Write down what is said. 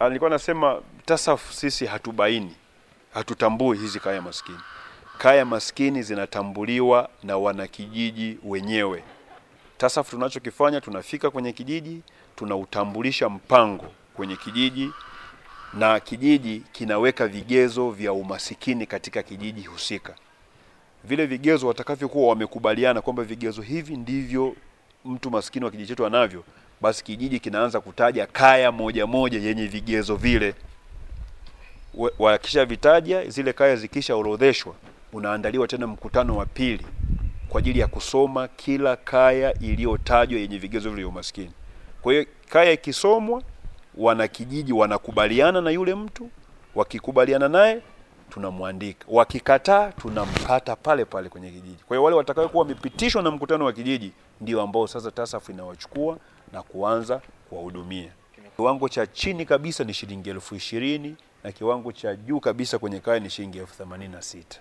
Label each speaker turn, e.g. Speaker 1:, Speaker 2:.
Speaker 1: alikuwa anasema TASAF sisi hatubaini, hatutambui hizi kaya maskini. Kaya maskini zinatambuliwa na wanakijiji wenyewe. TASAF tunachokifanya tunafika kwenye kijiji, tunautambulisha mpango kwenye kijiji na kijiji kinaweka vigezo vya umasikini katika kijiji husika. Vile vigezo watakavyokuwa wamekubaliana kwamba vigezo hivi ndivyo mtu maskini wa kijiji chetu anavyo, basi kijiji kinaanza kutaja kaya moja moja yenye vigezo vile. Wakisha Wakishavitaja zile kaya zikisha orodheshwa unaandaliwa tena mkutano wa pili kwa ajili ya kusoma kila kaya iliyotajwa yenye vigezo vile vya umaskini. Kwa hiyo kaya ikisomwa, wanakijiji wanakubaliana na yule mtu, wakikubaliana naye tunamwandika, wakikataa tunampata pale pale kwenye kijiji. Kwa hiyo wale watakaokuwa wamepitishwa na mkutano wa kijiji ndio ambao sasa TASAF inawachukua na kuanza kuwahudumia. Kiwango cha chini kabisa ni shilingi elfu ishirini na kiwango cha juu kabisa kwenye kaya ni shilingi elfu themanini na sita.